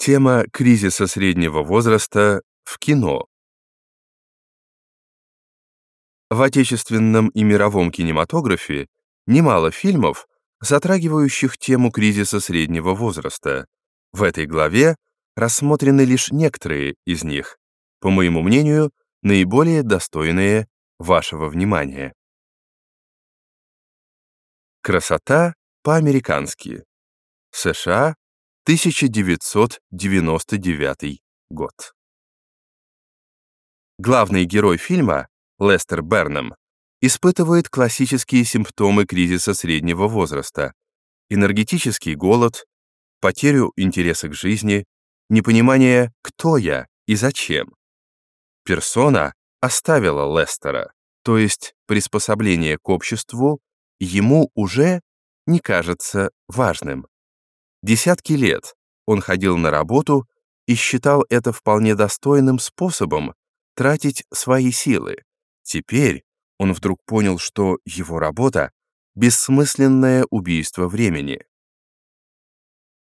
Тема кризиса среднего возраста в кино. В отечественном и мировом кинематографе немало фильмов, затрагивающих тему кризиса среднего возраста. В этой главе рассмотрены лишь некоторые из них, по моему мнению, наиболее достойные вашего внимания. Красота по-американски. США, 1999 год. Главный герой фильма, Лестер Бернам, испытывает классические симптомы кризиса среднего возраста, энергетический голод, потерю интереса к жизни, непонимание «кто я» и «зачем». Персона оставила Лестера, то есть приспособление к обществу ему уже не кажется важным. Десятки лет он ходил на работу и считал это вполне достойным способом тратить свои силы. Теперь он вдруг понял, что его работа — бессмысленное убийство времени.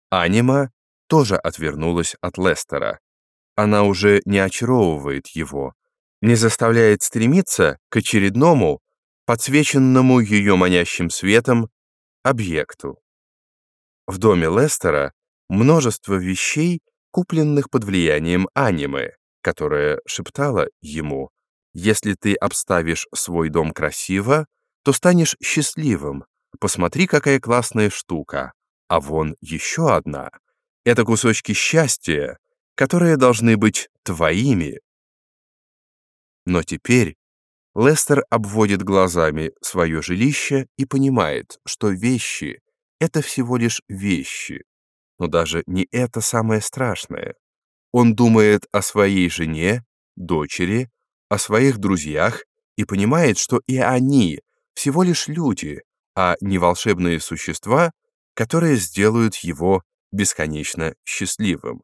Анима тоже отвернулась от Лестера. Она уже не очаровывает его, не заставляет стремиться к очередному, подсвеченному ее манящим светом, объекту. В доме Лестера множество вещей, купленных под влиянием аниме, которая шептала ему, «Если ты обставишь свой дом красиво, то станешь счастливым. Посмотри, какая классная штука. А вон еще одна. Это кусочки счастья, которые должны быть твоими». Но теперь Лестер обводит глазами свое жилище и понимает, что вещи — это всего лишь вещи. Но даже не это самое страшное. Он думает о своей жене, дочери, о своих друзьях и понимает, что и они всего лишь люди, а не волшебные существа, которые сделают его бесконечно счастливым.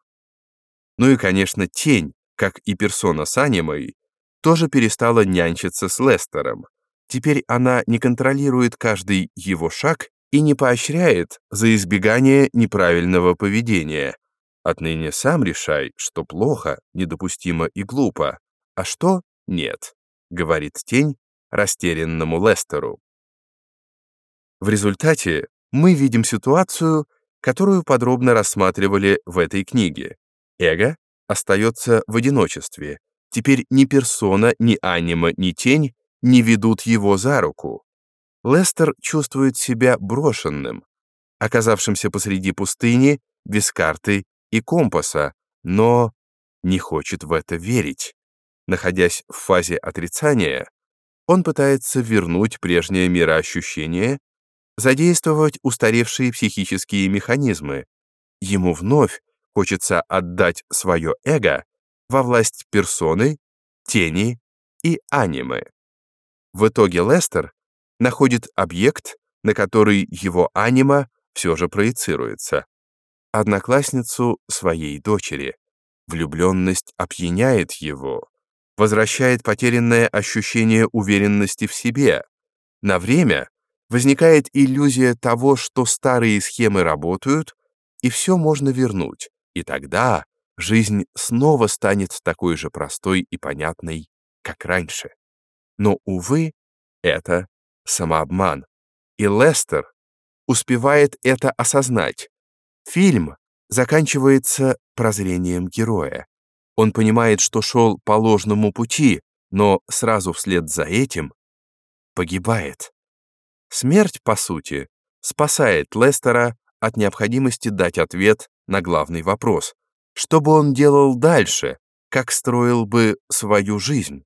Ну и, конечно, тень, как и персона с анимой, тоже перестала нянчиться с Лестером. Теперь она не контролирует каждый его шаг и не поощряет за избегание неправильного поведения. Отныне сам решай, что плохо, недопустимо и глупо, а что — нет, говорит тень растерянному Лестеру. В результате мы видим ситуацию, которую подробно рассматривали в этой книге. Эго остается в одиночестве, Теперь ни персона, ни анима, ни тень не ведут его за руку. Лестер чувствует себя брошенным, оказавшимся посреди пустыни, без карты и компаса, но не хочет в это верить. Находясь в фазе отрицания, он пытается вернуть прежнее мироощущение, задействовать устаревшие психические механизмы. Ему вновь хочется отдать свое эго во власть персоны, тени и анимы. В итоге Лестер находит объект, на который его анима все же проецируется. Одноклассницу своей дочери. Влюбленность опьяняет его, возвращает потерянное ощущение уверенности в себе. На время возникает иллюзия того, что старые схемы работают, и все можно вернуть. И тогда жизнь снова станет такой же простой и понятной, как раньше. Но, увы, это самообман. И Лестер успевает это осознать. Фильм заканчивается прозрением героя. Он понимает, что шел по ложному пути, но сразу вслед за этим погибает. Смерть, по сути, спасает Лестера от необходимости дать ответ на главный вопрос, что бы он делал дальше? Как строил бы свою жизнь?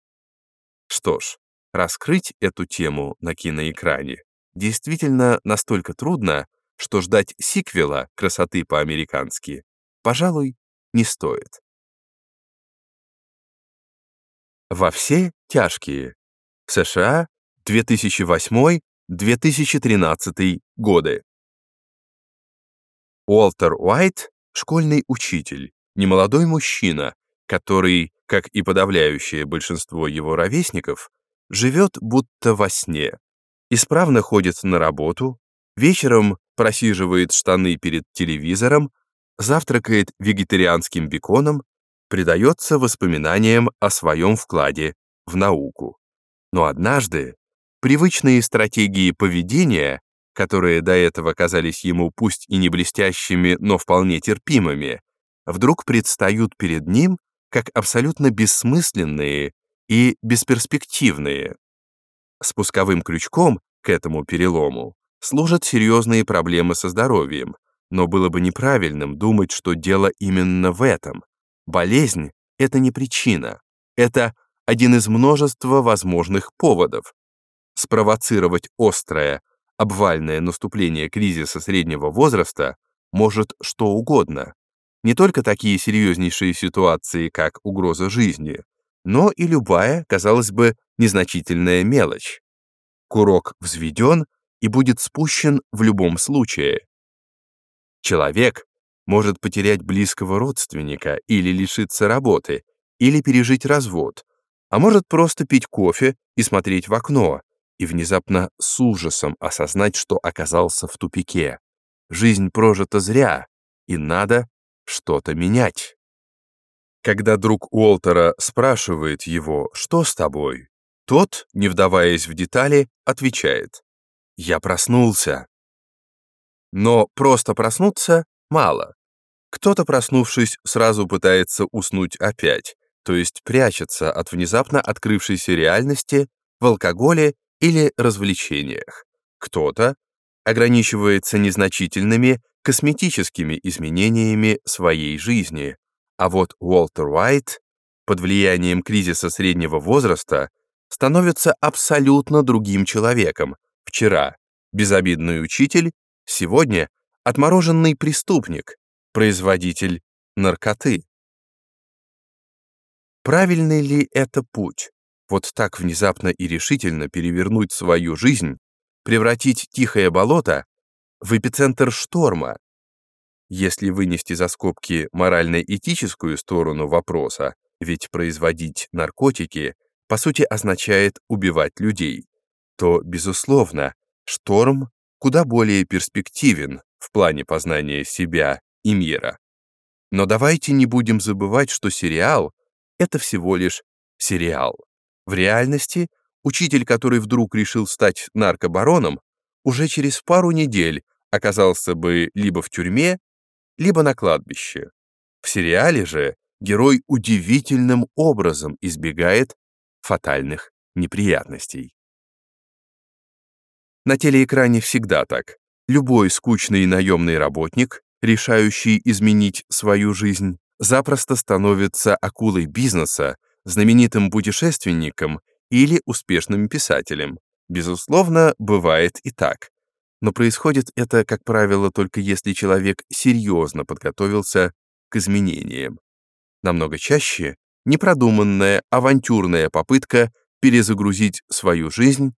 Что ж, раскрыть эту тему на киноэкране действительно настолько трудно, что ждать сиквела «Красоты по-американски» пожалуй, не стоит. Во все тяжкие. США, 2008-2013 годы. Уолтер Уайт, школьный учитель, немолодой мужчина, который, как и подавляющее большинство его ровесников, живет будто во сне, исправно ходит на работу, вечером просиживает штаны перед телевизором, завтракает вегетарианским беконом, предается воспоминаниям о своем вкладе в науку. Но однажды привычные стратегии поведения, которые до этого казались ему пусть и не блестящими, но вполне терпимыми, вдруг предстают перед ним как абсолютно бессмысленные и бесперспективные. Спусковым крючком к этому перелому служат серьезные проблемы со здоровьем, но было бы неправильным думать, что дело именно в этом. Болезнь — это не причина, это один из множества возможных поводов. Спровоцировать острое, обвальное наступление кризиса среднего возраста может что угодно. Не только такие серьезнейшие ситуации, как угроза жизни, но и любая, казалось бы, незначительная мелочь. Курок взведен и будет спущен в любом случае. Человек может потерять близкого родственника или лишиться работы, или пережить развод, а может просто пить кофе и смотреть в окно, и внезапно с ужасом осознать, что оказался в тупике. Жизнь прожита зря, и надо что-то менять. Когда друг Уолтера спрашивает его, что с тобой, тот, не вдаваясь в детали, отвечает, «Я проснулся». Но просто проснуться мало. Кто-то, проснувшись, сразу пытается уснуть опять, то есть прячется от внезапно открывшейся реальности в алкоголе или развлечениях. Кто-то ограничивается незначительными косметическими изменениями своей жизни, а вот Уолтер Уайт под влиянием кризиса среднего возраста становится абсолютно другим человеком. Вчера безобидный учитель, сегодня отмороженный преступник, производитель наркоты. Правильный ли это путь? Вот так внезапно и решительно перевернуть свою жизнь, превратить тихое болото в эпицентр шторма. Если вынести за скобки морально-этическую сторону вопроса, ведь производить наркотики по сути означает убивать людей, то, безусловно, шторм куда более перспективен в плане познания себя и мира. Но давайте не будем забывать, что сериал — это всего лишь сериал. В реальности учитель, который вдруг решил стать наркобароном, уже через пару недель оказался бы либо в тюрьме, либо на кладбище. В сериале же герой удивительным образом избегает фатальных неприятностей. На телеэкране всегда так. Любой скучный наемный работник, решающий изменить свою жизнь, запросто становится акулой бизнеса, знаменитым путешественником или успешным писателем. Безусловно, бывает и так. Но происходит это, как правило, только если человек серьезно подготовился к изменениям. Намного чаще непродуманная авантюрная попытка перезагрузить свою жизнь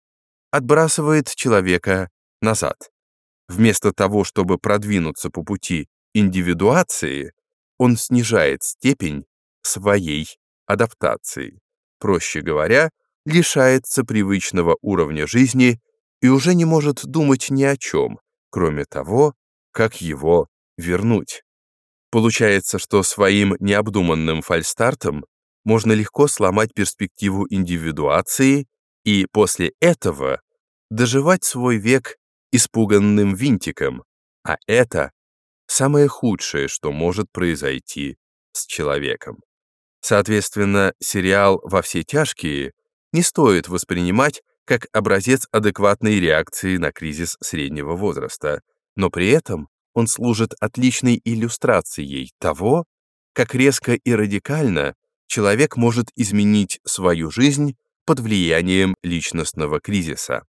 отбрасывает человека назад. Вместо того, чтобы продвинуться по пути индивидуации, он снижает степень своей адаптации. Проще говоря, лишается привычного уровня жизни и уже не может думать ни о чем, кроме того, как его вернуть. Получается, что своим необдуманным фальстартом можно легко сломать перспективу индивидуации и после этого доживать свой век испуганным винтиком, а это самое худшее, что может произойти с человеком. Соответственно, сериал «Во все тяжкие» не стоит воспринимать как образец адекватной реакции на кризис среднего возраста, но при этом он служит отличной иллюстрацией того, как резко и радикально человек может изменить свою жизнь под влиянием личностного кризиса.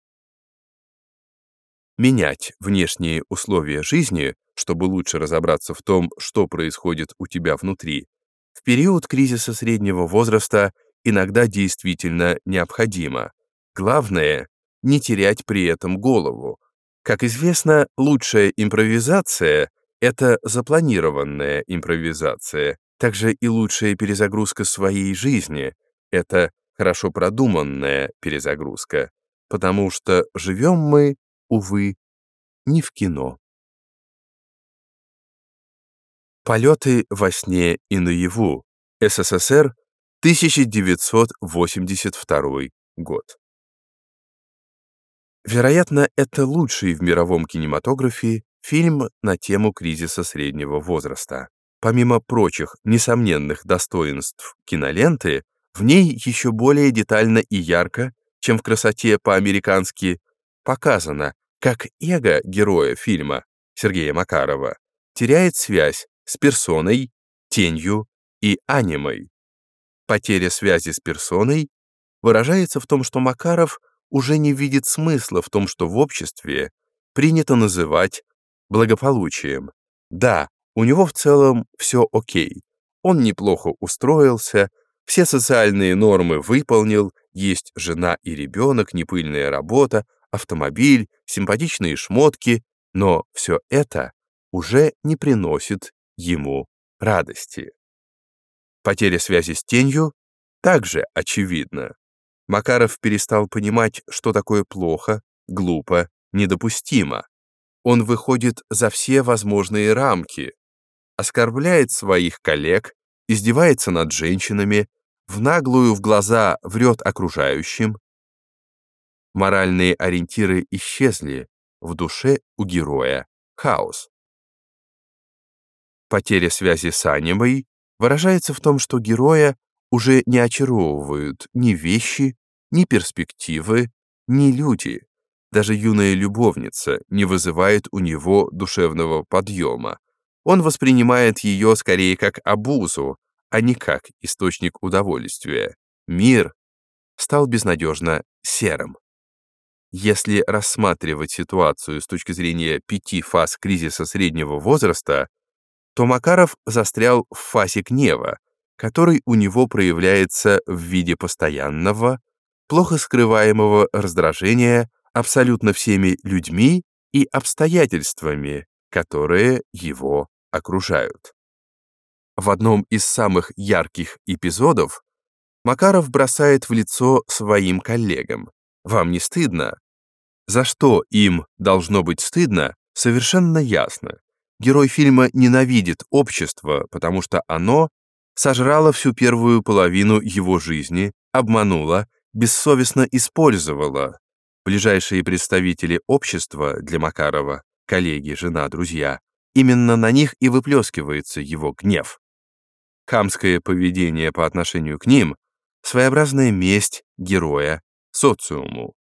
Менять внешние условия жизни, чтобы лучше разобраться в том, что происходит у тебя внутри, в период кризиса среднего возраста иногда действительно необходимо. Главное — не терять при этом голову. Как известно, лучшая импровизация — это запланированная импровизация. Также и лучшая перезагрузка своей жизни — это хорошо продуманная перезагрузка, потому что живем мы, увы, не в кино. Полеты во сне и наяву. СССР, 1982 год. Вероятно, это лучший в мировом кинематографе фильм на тему кризиса среднего возраста. Помимо прочих несомненных достоинств киноленты, в ней еще более детально и ярко, чем в красоте по-американски, показано, как эго героя фильма Сергея Макарова теряет связь с персоной, тенью и анимой. Потеря связи с персоной выражается в том, что Макаров уже не видит смысла в том, что в обществе принято называть благополучием. Да, у него в целом все окей. Он неплохо устроился, все социальные нормы выполнил, есть жена и ребенок, непыльная работа, автомобиль, симпатичные шмотки, но все это уже не приносит ему радости. Потеря связи с тенью также очевидна. Макаров перестал понимать, что такое плохо, глупо, недопустимо. Он выходит за все возможные рамки, оскорбляет своих коллег, издевается над женщинами, в наглую в глаза врет окружающим. Моральные ориентиры исчезли, в душе у героя хаос. Потеря связи с анимой выражается в том, что героя уже не очаровывают ни вещи, ни перспективы, ни люди. Даже юная любовница не вызывает у него душевного подъема. Он воспринимает ее скорее как обузу, а не как источник удовольствия. Мир стал безнадежно серым. Если рассматривать ситуацию с точки зрения пяти фаз кризиса среднего возраста, то Макаров застрял в фазе гнева, который у него проявляется в виде постоянного, плохо скрываемого раздражения абсолютно всеми людьми и обстоятельствами, которые его окружают. В одном из самых ярких эпизодов Макаров бросает в лицо своим коллегам. «Вам не стыдно?» За что им должно быть стыдно, совершенно ясно. Герой фильма ненавидит общество, потому что оно сожрало всю первую половину его жизни, обмануло, бессовестно использовало. Ближайшие представители общества для Макарова, коллеги, жена, друзья, именно на них и выплескивается его гнев. Хамское поведение по отношению к ним — своеобразная месть героя социуму.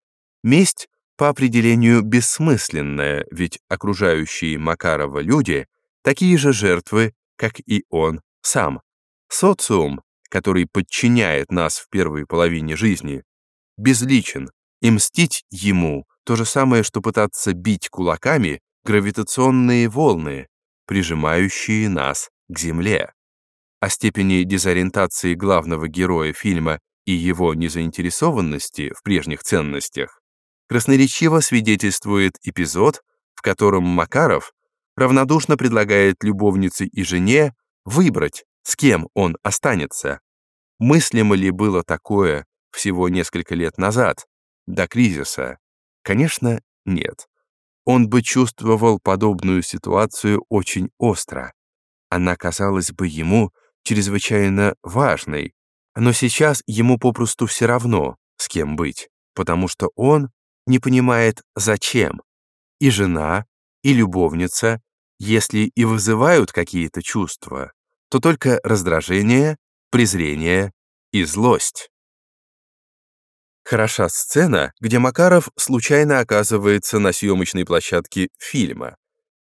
Месть по определению бессмысленная, ведь окружающие Макарова люди — такие же жертвы, как и он сам. Социум, который подчиняет нас в первой половине жизни, безличен, и мстить ему — то же самое, что пытаться бить кулаками гравитационные волны, прижимающие нас к Земле. О степени дезориентации главного героя фильма и его незаинтересованности в прежних ценностях красноречиво свидетельствует эпизод, в котором Макаров равнодушно предлагает любовнице и жене выбрать, с кем он останется. Мыслимо ли было такое всего несколько лет назад, до кризиса? Конечно, нет. Он бы чувствовал подобную ситуацию очень остро. Она казалась бы ему чрезвычайно важной, но сейчас ему попросту все равно, с кем быть, потому что он не понимает, зачем. И жена, и любовница, если и вызывают какие-то чувства, то только раздражение, презрение и злость. Хороша сцена, где Макаров случайно оказывается на съемочной площадке фильма.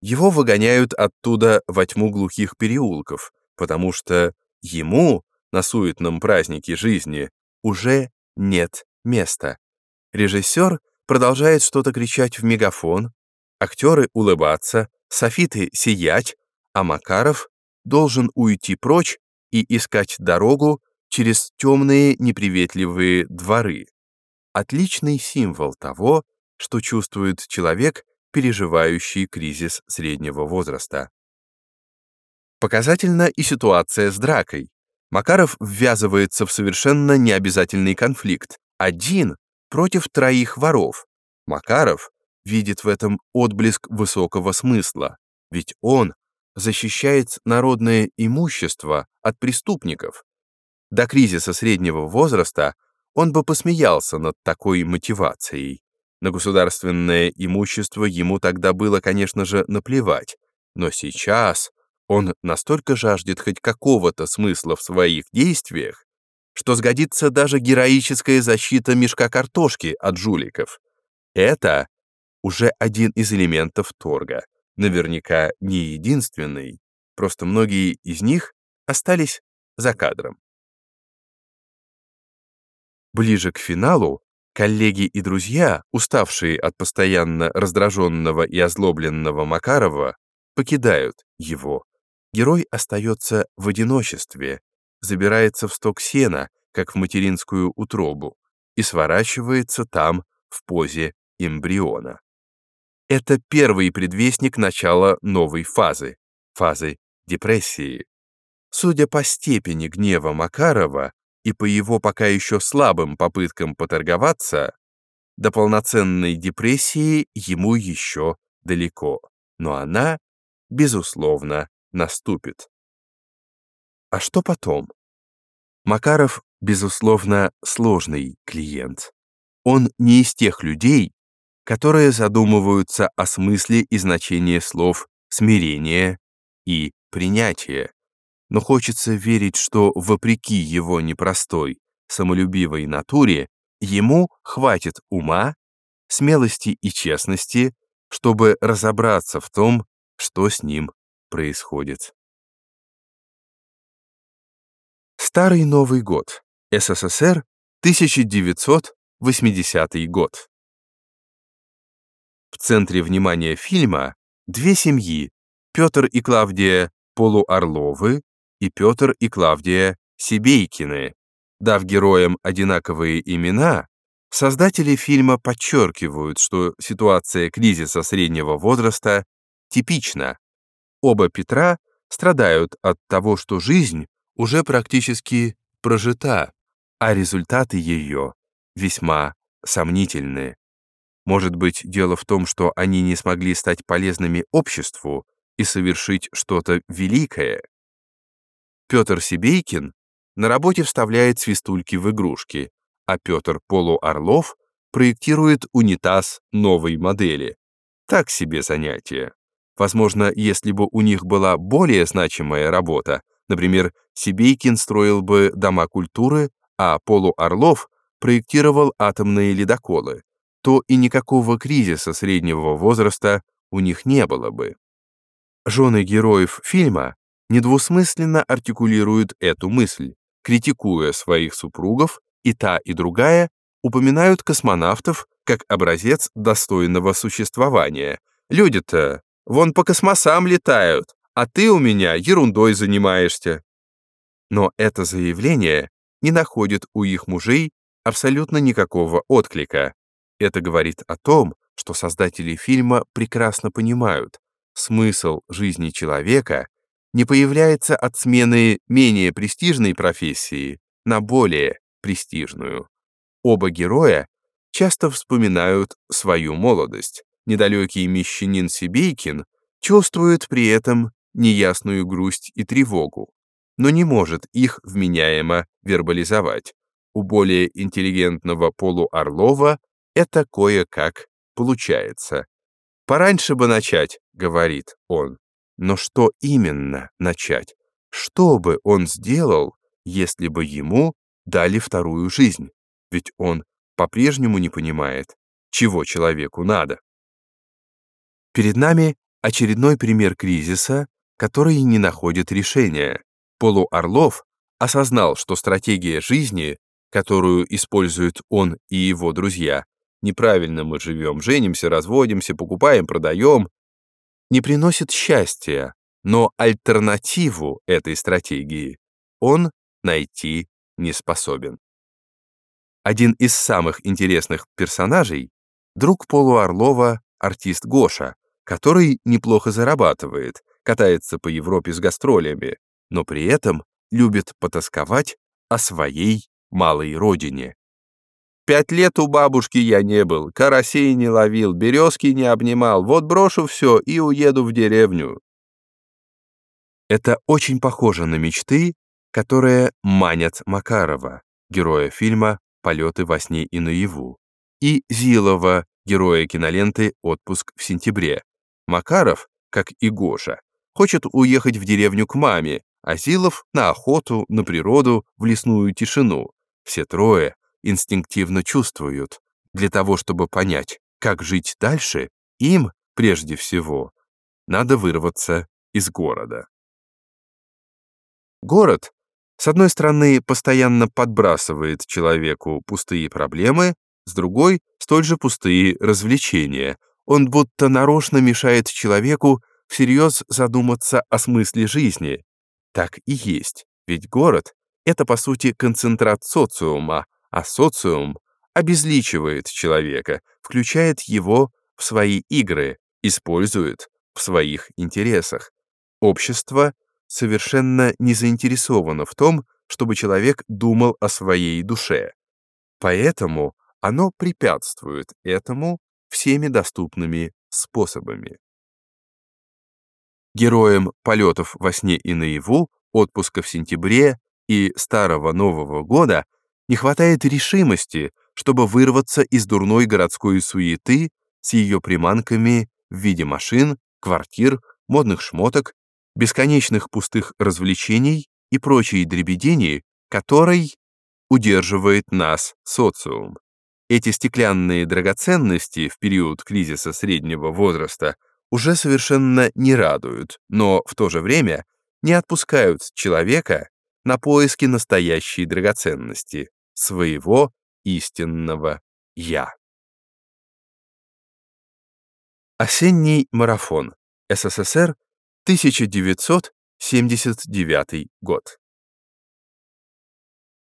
Его выгоняют оттуда во тьму глухих переулков, потому что ему на суетном празднике жизни уже нет места. Режиссер продолжает что-то кричать в мегафон, актеры улыбаться, софиты сиять, а Макаров должен уйти прочь и искать дорогу через темные неприветливые дворы. Отличный символ того, что чувствует человек, переживающий кризис среднего возраста. Показательна и ситуация с дракой. Макаров ввязывается в совершенно необязательный конфликт. Один против троих воров. Макаров видит в этом отблеск высокого смысла, ведь он защищает народное имущество от преступников. До кризиса среднего возраста он бы посмеялся над такой мотивацией. На государственное имущество ему тогда было, конечно же, наплевать, но сейчас он настолько жаждет хоть какого-то смысла в своих действиях, что сгодится даже героическая защита мешка картошки от жуликов. Это уже один из элементов торга, наверняка не единственный, просто многие из них остались за кадром. Ближе к финалу коллеги и друзья, уставшие от постоянно раздраженного и озлобленного Макарова, покидают его. Герой остается в одиночестве, забирается в сток сена, как в материнскую утробу, и сворачивается там в позе эмбриона. Это первый предвестник начала новой фазы, фазы депрессии. Судя по степени гнева Макарова и по его пока еще слабым попыткам поторговаться, до полноценной депрессии ему еще далеко, но она, безусловно, наступит. А что потом? Макаров, безусловно, сложный клиент. Он не из тех людей, которые задумываются о смысле и значении слов «смирение» и «принятие». Но хочется верить, что, вопреки его непростой, самолюбивой натуре, ему хватит ума, смелости и честности, чтобы разобраться в том, что с ним происходит. Старый Новый год. СССР, 1980 год. В центре внимания фильма две семьи Петр и Клавдия Полуорловы и Петр и Клавдия Сибейкины. Дав героям одинаковые имена, создатели фильма подчеркивают, что ситуация кризиса среднего возраста типична. Оба Петра страдают от того, что жизнь уже практически прожита, а результаты ее весьма сомнительны. Может быть, дело в том, что они не смогли стать полезными обществу и совершить что-то великое. Петр Сибейкин на работе вставляет свистульки в игрушки, а Петр Полуорлов проектирует унитаз новой модели. Так себе занятие. Возможно, если бы у них была более значимая работа, например, Сибейкин строил бы дома культуры, а Полуорлов проектировал атомные ледоколы, то и никакого кризиса среднего возраста у них не было бы. Жены героев фильма недвусмысленно артикулируют эту мысль, критикуя своих супругов, и та, и другая упоминают космонавтов как образец достойного существования. Люди-то вон по космосам летают, а ты у меня ерундой занимаешься. Но это заявление не находит у их мужей абсолютно никакого отклика. Это говорит о том, что создатели фильма прекрасно понимают, смысл жизни человека не появляется от смены менее престижной профессии на более престижную. Оба героя часто вспоминают свою молодость. Недалекий мещанин Сибейкин чувствует при этом неясную грусть и тревогу, но не может их вменяемо вербализовать. У более интеллигентного полуорлова это кое-как получается. «Пораньше бы начать», — говорит он. Но что именно начать? Что бы он сделал, если бы ему дали вторую жизнь? Ведь он по-прежнему не понимает, чего человеку надо. Перед нами очередной пример кризиса, который не находит решения. Полуорлов осознал, что стратегия жизни, которую используют он и его друзья, неправильно мы живем, женимся, разводимся, покупаем, продаем, не приносит счастья, но альтернативу этой стратегии он найти не способен. Один из самых интересных персонажей — друг Полуорлова, артист Гоша, который неплохо зарабатывает, катается по Европе с гастролями, но при этом любит потасковать о своей малой родине. Пять лет у бабушки я не был, карасей не ловил, березки не обнимал. Вот брошу все и уеду в деревню. Это очень похоже на мечты, которые манят Макарова, героя фильма «Полеты во сне и наяву», и Зилова, героя киноленты «Отпуск в сентябре». Макаров, как и Гоша, хочет уехать в деревню к маме, а Зилов — на охоту, на природу, в лесную тишину. Все трое инстинктивно чувствуют. Для того, чтобы понять, как жить дальше, им, прежде всего, надо вырваться из города. Город, с одной стороны, постоянно подбрасывает человеку пустые проблемы, с другой — столь же пустые развлечения. Он будто нарочно мешает человеку всерьез задуматься о смысле жизни. Так и есть, ведь город — это, по сути, концентрат социума, а социум обезличивает человека, включает его в свои игры, использует в своих интересах. Общество совершенно не заинтересовано в том, чтобы человек думал о своей душе. Поэтому оно препятствует этому всеми доступными способами. Героям полетов во сне и наяву, отпуска в сентябре и Старого Нового года не хватает решимости, чтобы вырваться из дурной городской суеты с ее приманками в виде машин, квартир, модных шмоток, бесконечных пустых развлечений и прочей дребедени, которой удерживает нас социум. Эти стеклянные драгоценности в период кризиса среднего возраста уже совершенно не радуют, но в то же время не отпускают человека на поиски настоящей драгоценности, своего истинного «я». Осенний марафон. СССР, 1979 год.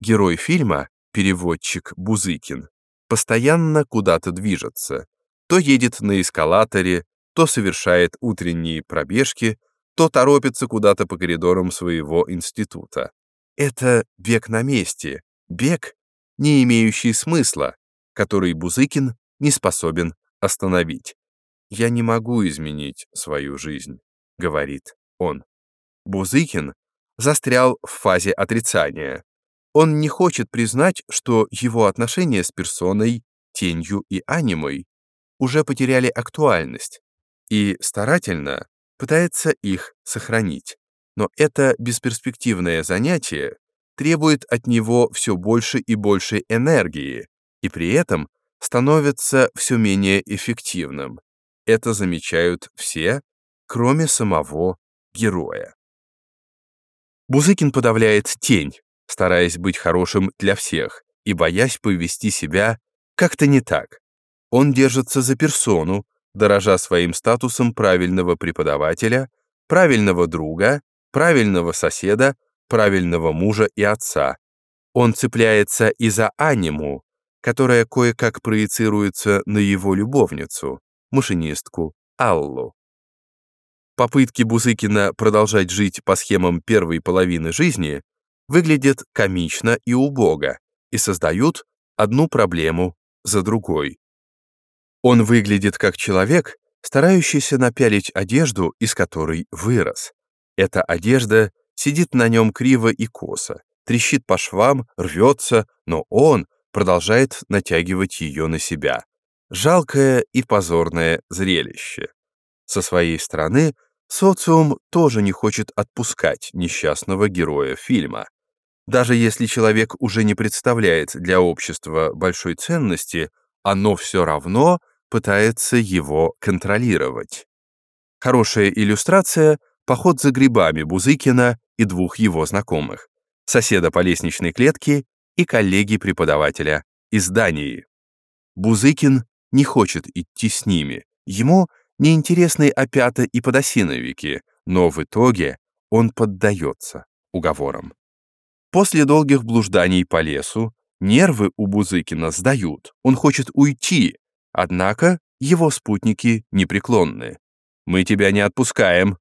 Герой фильма, переводчик Бузыкин, постоянно куда-то движется. То едет на эскалаторе, то совершает утренние пробежки, то торопится куда-то по коридорам своего института. Это бег на месте, бег, не имеющий смысла, который Бузыкин не способен остановить. «Я не могу изменить свою жизнь», — говорит он. Бузыкин застрял в фазе отрицания. Он не хочет признать, что его отношения с персоной, тенью и анимой уже потеряли актуальность, и старательно пытается их сохранить. Но это бесперспективное занятие требует от него все больше и больше энергии, и при этом становится все менее эффективным. Это замечают все, кроме самого героя. Бузыкин подавляет тень, стараясь быть хорошим для всех и боясь повести себя как-то не так. Он держится за персону, дорожа своим статусом правильного преподавателя, правильного друга, правильного соседа, правильного мужа и отца. Он цепляется и за аниму, которая кое-как проецируется на его любовницу, машинистку Аллу. Попытки Бузыкина продолжать жить по схемам первой половины жизни выглядят комично и убого и создают одну проблему за другой. Он выглядит как человек, старающийся напялить одежду, из которой вырос. Эта одежда сидит на нем криво и косо, трещит по швам, рвется, но он продолжает натягивать ее на себя. Жалкое и позорное зрелище. Со своей стороны, социум тоже не хочет отпускать несчастного героя фильма. Даже если человек уже не представляет для общества большой ценности, оно все равно пытается его контролировать. Хорошая иллюстрация — поход за грибами Бузыкина и двух его знакомых, соседа по лестничной клетке и коллеги-преподавателя из Дании. Бузыкин не хочет идти с ними, ему неинтересны опята и подосиновики, но в итоге он поддается уговорам. После долгих блужданий по лесу нервы у Бузыкина сдают, он хочет уйти, Однако его спутники непреклонны. «Мы тебя не отпускаем».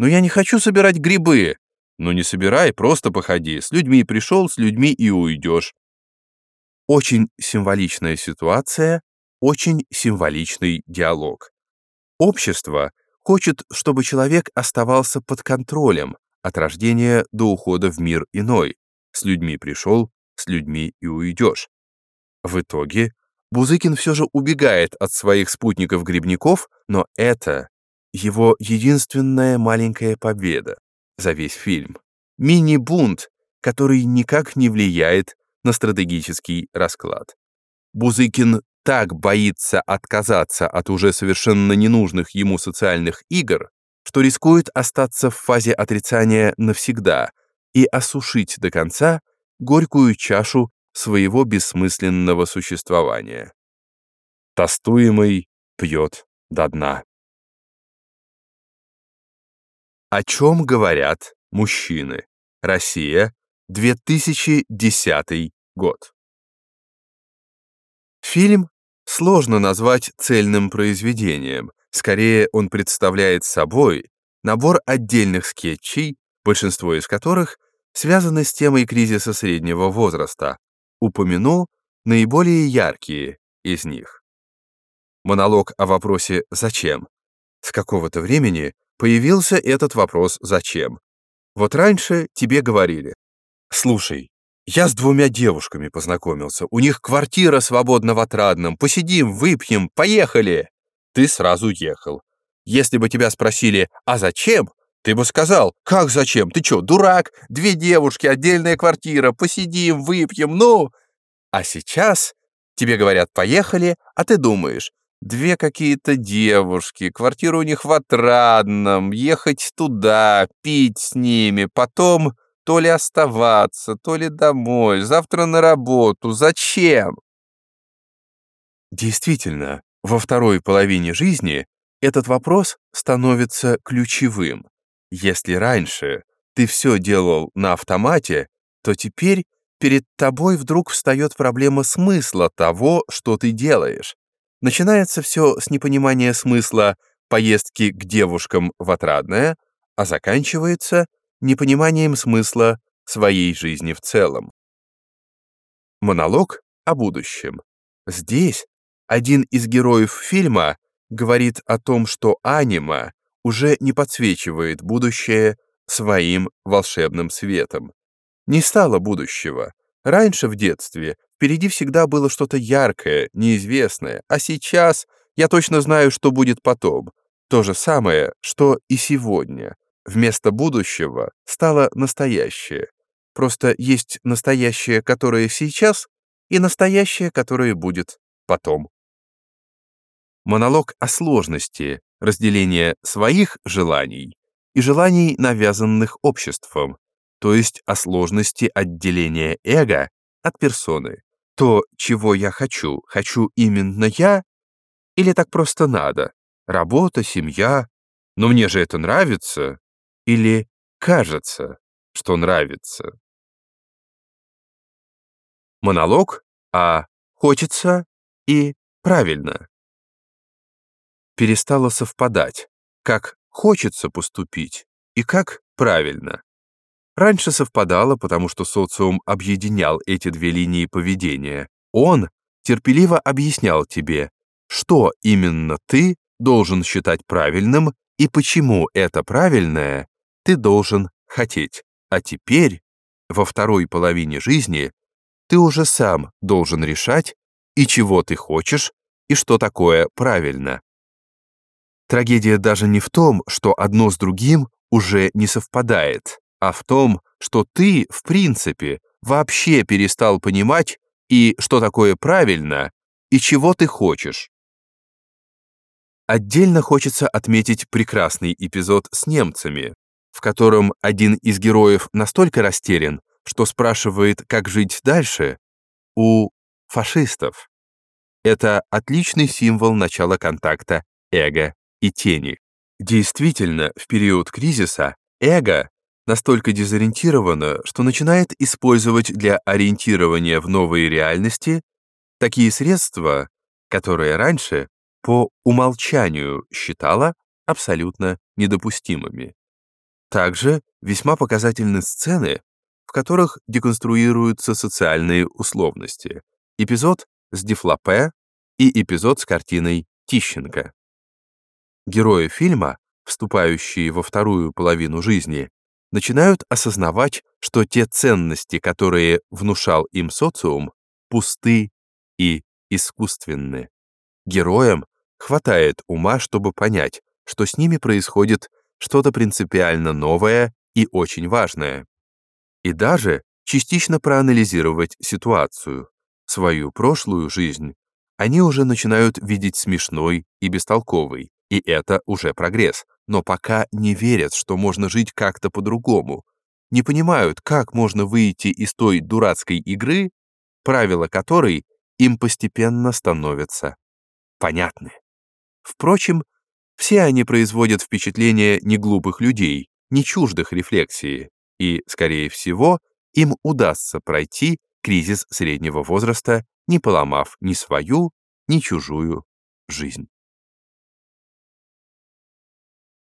«Но я не хочу собирать грибы». «Ну не собирай, просто походи. С людьми пришел, с людьми и уйдешь». Очень символичная ситуация, очень символичный диалог. Общество хочет, чтобы человек оставался под контролем, от рождения до ухода в мир иной. С людьми пришел, с людьми и уйдешь. В итоге Бузыкин все же убегает от своих спутников-грибников, но это его единственная маленькая победа за весь фильм. Мини-бунт, который никак не влияет на стратегический расклад. Бузыкин так боится отказаться от уже совершенно ненужных ему социальных игр, что рискует остаться в фазе отрицания навсегда и осушить до конца горькую чашу своего бессмысленного существования. Тостуемый пьет до дна. О чем говорят мужчины? Россия, 2010 год. Фильм сложно назвать цельным произведением, скорее он представляет собой набор отдельных скетчей, большинство из которых связаны с темой кризиса среднего возраста. Упомяну наиболее яркие из них. Монолог о вопросе «Зачем?». С какого-то времени появился этот вопрос «Зачем?». Вот раньше тебе говорили «Слушай, я с двумя девушками познакомился, у них квартира свободна в Отрадном, посидим, выпьем, поехали!» Ты сразу ехал. Если бы тебя спросили «А зачем?», ты бы сказал «Как зачем? Ты что, дурак? Две девушки, отдельная квартира, посидим, выпьем, ну...» А сейчас тебе говорят «Поехали», а ты думаешь Две какие-то девушки, квартира у них в Отрадном, ехать туда, пить с ними, потом то ли оставаться, то ли домой, завтра на работу. Зачем? Действительно, во второй половине жизни этот вопрос становится ключевым. Если раньше ты все делал на автомате, то теперь перед тобой вдруг встает проблема смысла того, что ты делаешь. Начинается все с непонимания смысла поездки к девушкам в Отрадное, а заканчивается непониманием смысла своей жизни в целом. Монолог о будущем. Здесь один из героев фильма говорит о том, что анима уже не подсвечивает будущее своим волшебным светом. Не стало будущего. Раньше в детстве Впереди всегда было что-то яркое, неизвестное, а сейчас я точно знаю, что будет потом. То же самое, что и сегодня. Вместо будущего стало настоящее. Просто есть настоящее, которое сейчас, и настоящее, которое будет потом. Монолог о сложности разделения своих желаний и желаний, навязанных обществом, то есть о сложности отделения эго от персоны. То, чего я хочу, хочу именно я? Или так просто надо? Работа, семья? Но мне же это нравится? Или кажется, что нравится? Монолог а «хочется» и «правильно». Перестало совпадать, как хочется поступить и как правильно. Раньше совпадало, потому что социум объединял эти две линии поведения. Он терпеливо объяснял тебе, что именно ты должен считать правильным и почему это правильное ты должен хотеть. А теперь, во второй половине жизни, ты уже сам должен решать, и чего ты хочешь, и что такое правильно. Трагедия даже не в том, что одно с другим уже не совпадает, а в том, что ты, в принципе, вообще перестал понимать и что такое правильно, и чего ты хочешь. Отдельно хочется отметить прекрасный эпизод с немцами, в котором один из героев настолько растерян, что спрашивает, как жить дальше, у фашистов. Это отличный символ начала контакта эго и тени. Действительно, в период кризиса эго настолько дезориентирована, что начинает использовать для ориентирования в новые реальности такие средства, которые раньше по умолчанию считала абсолютно недопустимыми. Также весьма показательны сцены, в которых деконструируются социальные условности. Эпизод с Дефлапе и эпизод с картиной Тищенко. Герои фильма, вступающие во вторую половину жизни, начинают осознавать, что те ценности, которые внушал им социум, пусты и искусственны. Героям хватает ума, чтобы понять, что с ними происходит что-то принципиально новое и очень важное. И даже частично проанализировать ситуацию, свою прошлую жизнь, они уже начинают видеть смешной и бестолковый, и это уже прогресс, но пока не верят, что можно жить как-то по-другому, не понимают, как можно выйти из той дурацкой игры, правила которой им постепенно становятся понятны. Впрочем, все они производят впечатление неглупых людей, не чуждых рефлексии, и, скорее всего, им удастся пройти кризис среднего возраста, не поломав ни свою, ни чужую жизнь.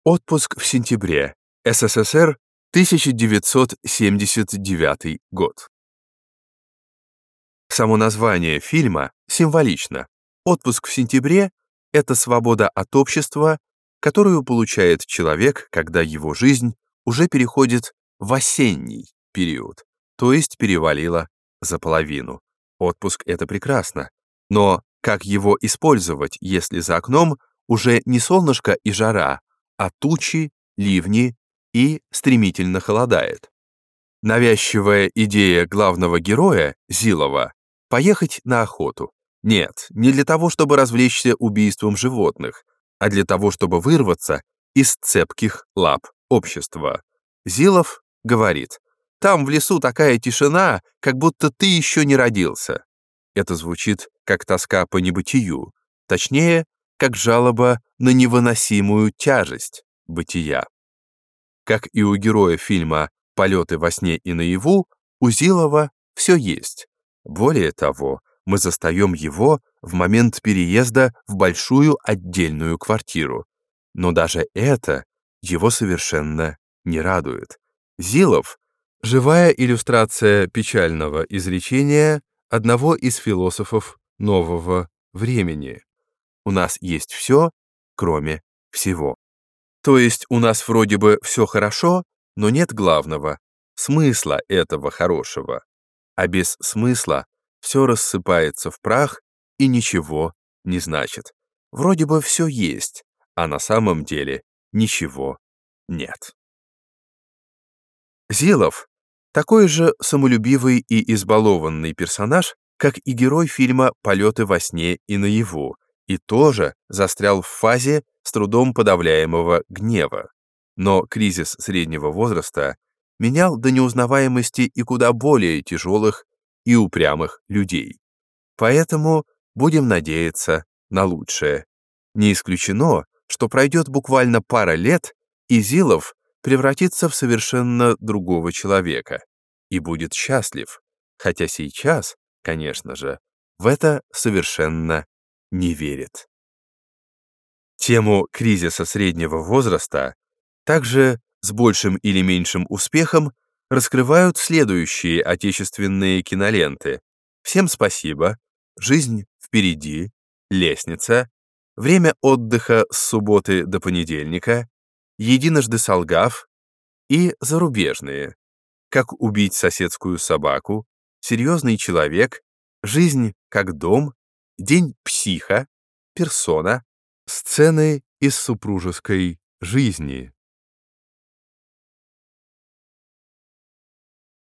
Отпуск в сентябре. СССР, 1979 год. Само название фильма символично. Отпуск в сентябре — это свобода от общества, которую получает человек, когда его жизнь уже переходит в осенний период, то есть перевалила за половину. Отпуск — это прекрасно. Но как его использовать, если за окном уже не солнышко и жара, а тучи, ливни и стремительно холодает. Навязчивая идея главного героя, Зилова, поехать на охоту. Нет, не для того, чтобы развлечься убийством животных, а для того, чтобы вырваться из цепких лап общества. Зилов говорит, «Там в лесу такая тишина, как будто ты еще не родился». Это звучит как тоска по небытию, точнее, как жалоба на невыносимую тяжесть бытия. Как и у героя фильма «Полеты во сне и наяву», у Зилова все есть. Более того, мы застаем его в момент переезда в большую отдельную квартиру. Но даже это его совершенно не радует. Зилов — живая иллюстрация печального изречения одного из философов нового времени. У нас есть все, кроме всего. То есть у нас вроде бы все хорошо, но нет главного — смысла этого хорошего. А без смысла все рассыпается в прах и ничего не значит. Вроде бы все есть, а на самом деле ничего нет. Зилов — такой же самолюбивый и избалованный персонаж, как и герой фильма «Полеты во сне и наяву», и тоже застрял в фазе с трудом подавляемого гнева. Но кризис среднего возраста менял до неузнаваемости и куда более тяжелых и упрямых людей. Поэтому будем надеяться на лучшее. Не исключено, что пройдет буквально пара лет, и Зилов превратится в совершенно другого человека и будет счастлив, хотя сейчас, конечно же, в это совершенно не верит. Тему кризиса среднего возраста также с большим или меньшим успехом раскрывают следующие отечественные киноленты. Всем спасибо, жизнь впереди, лестница, время отдыха с субботы до понедельника, единожды солгав и зарубежные, как убить соседскую собаку, серьезный человек, жизнь как дом, день психа, персона, сцены из супружеской жизни.